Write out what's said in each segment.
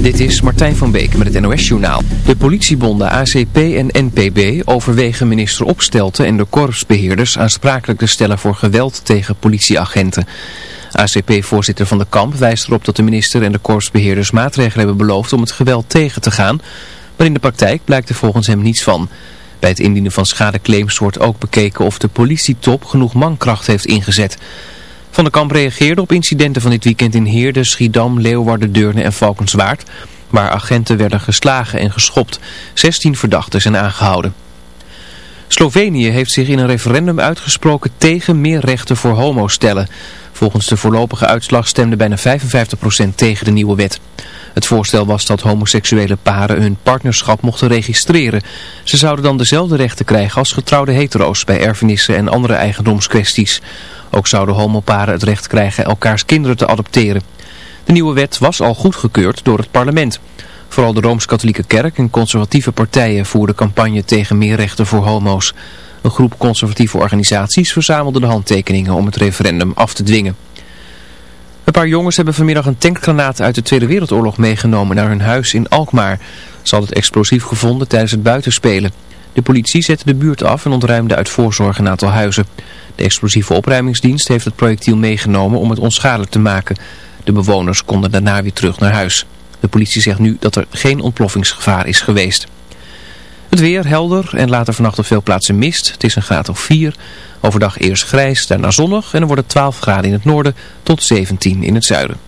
Dit is Martijn van Beek met het NOS-journaal. De politiebonden ACP en NPB overwegen minister Opstelten en de korpsbeheerders aansprakelijk te stellen voor geweld tegen politieagenten. ACP-voorzitter Van de Kamp wijst erop dat de minister en de korpsbeheerders maatregelen hebben beloofd om het geweld tegen te gaan. Maar in de praktijk blijkt er volgens hem niets van. Bij het indienen van schadeclaims wordt ook bekeken of de politietop genoeg mankracht heeft ingezet. Van der Kamp reageerde op incidenten van dit weekend in Heerde, Schiedam, Leeuwarden, Deurne en Valkenswaard, waar agenten werden geslagen en geschopt. 16 verdachten zijn aangehouden. Slovenië heeft zich in een referendum uitgesproken tegen meer rechten voor homostellen. Volgens de voorlopige uitslag stemde bijna 55% tegen de nieuwe wet. Het voorstel was dat homoseksuele paren hun partnerschap mochten registreren. Ze zouden dan dezelfde rechten krijgen als getrouwde hetero's bij erfenissen en andere eigendomskwesties. Ook zouden homoparen het recht krijgen elkaars kinderen te adopteren. De nieuwe wet was al goedgekeurd door het parlement. Vooral de Rooms-Katholieke Kerk en conservatieve partijen voerden campagne tegen meer rechten voor homo's. Een groep conservatieve organisaties verzamelde de handtekeningen om het referendum af te dwingen. Een paar jongens hebben vanmiddag een tankgranaat uit de Tweede Wereldoorlog meegenomen naar hun huis in Alkmaar. Ze hadden het explosief gevonden tijdens het buitenspelen. De politie zette de buurt af en ontruimde uit voorzorg een aantal huizen. De explosieve opruimingsdienst heeft het projectiel meegenomen om het onschadelijk te maken. De bewoners konden daarna weer terug naar huis. De politie zegt nu dat er geen ontploffingsgevaar is geweest. Het weer helder en later vannacht op veel plaatsen mist. Het is een graad of 4. Overdag eerst grijs, daarna zonnig en dan wordt het 12 graden in het noorden tot 17 in het zuiden.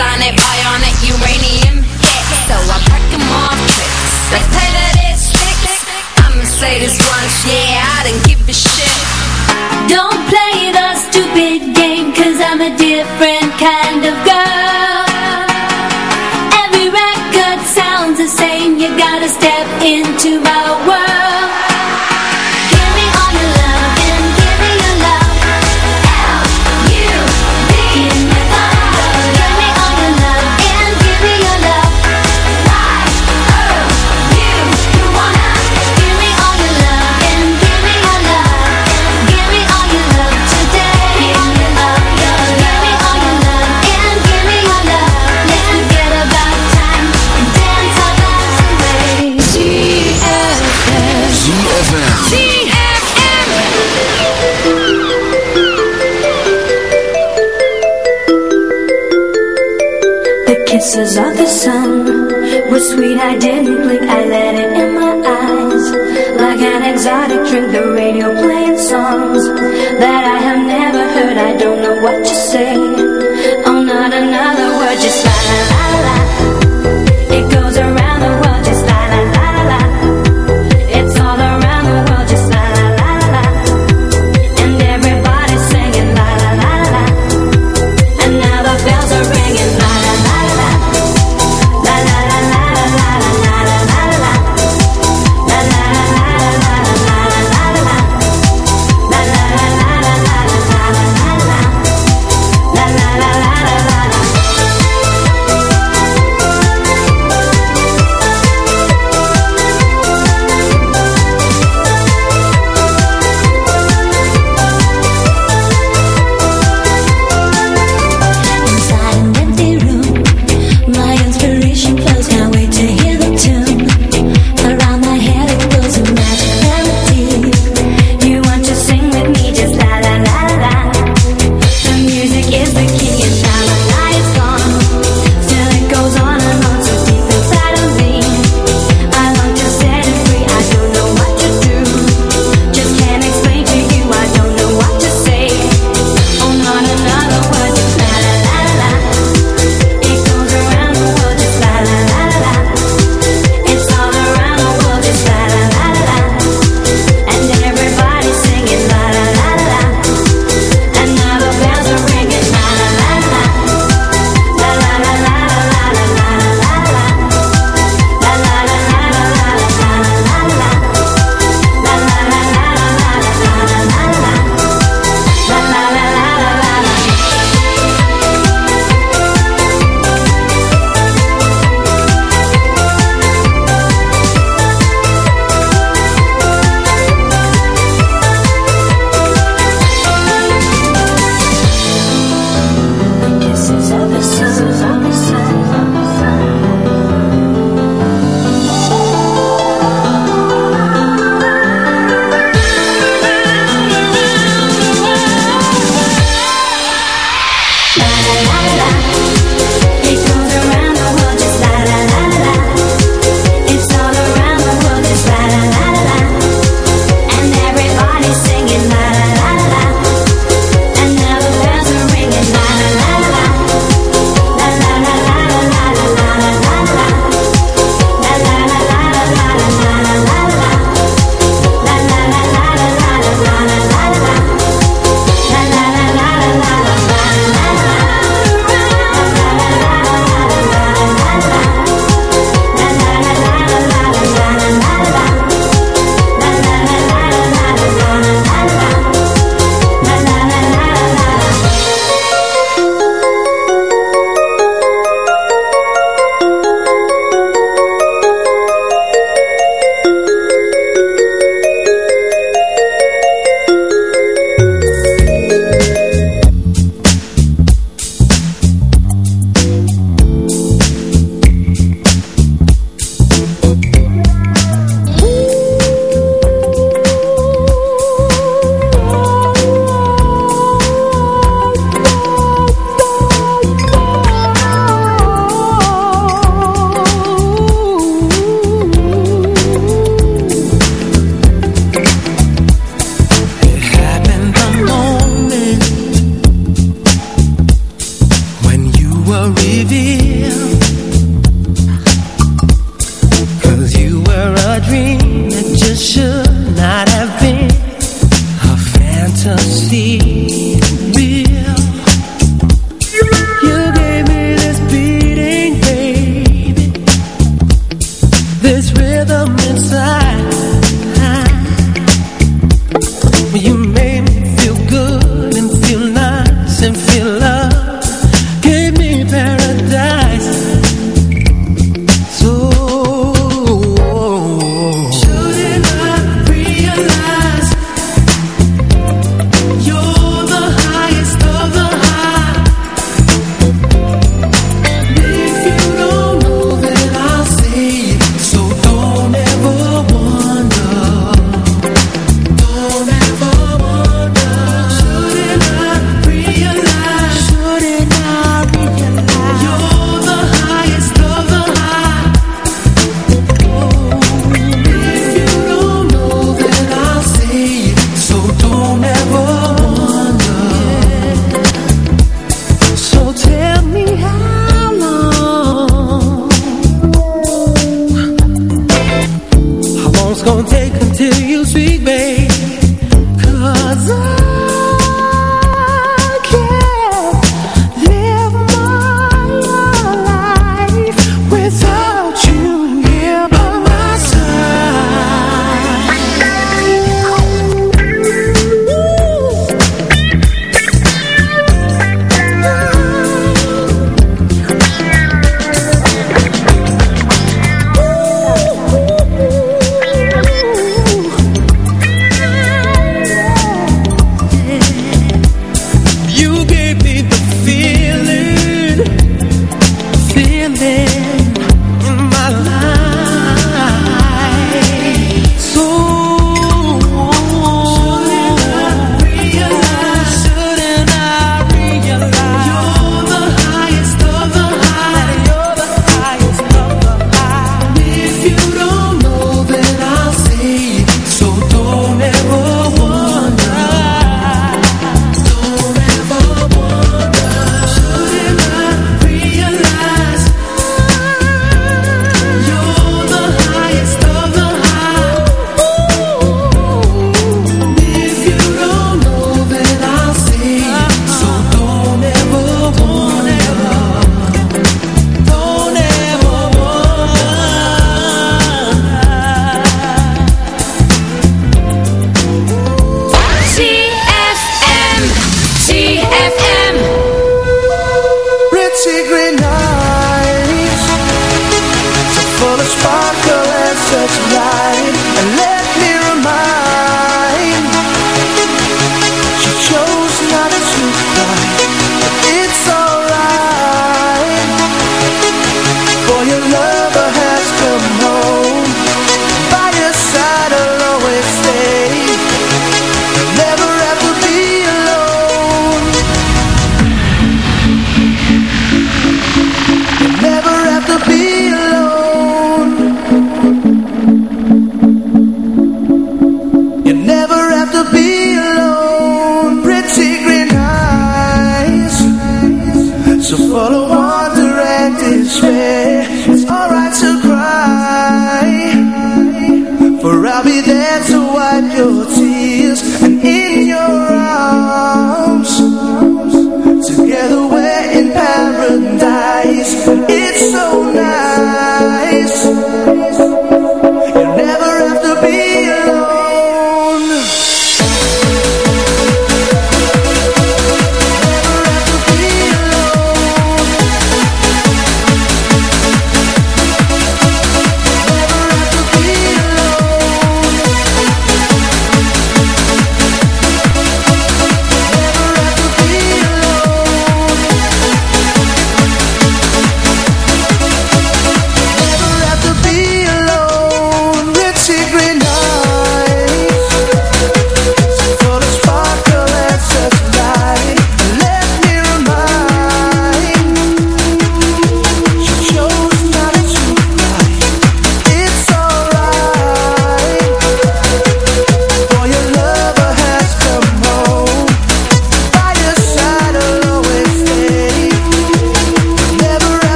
Sonic, bionic, uranium hit. So I pack them off tricks. Let's play the it. I'ma say this once, yeah, I don't give a shit. Don't play the stupid game, cause I'm a different kind of girl. Every record sounds the same, you gotta step into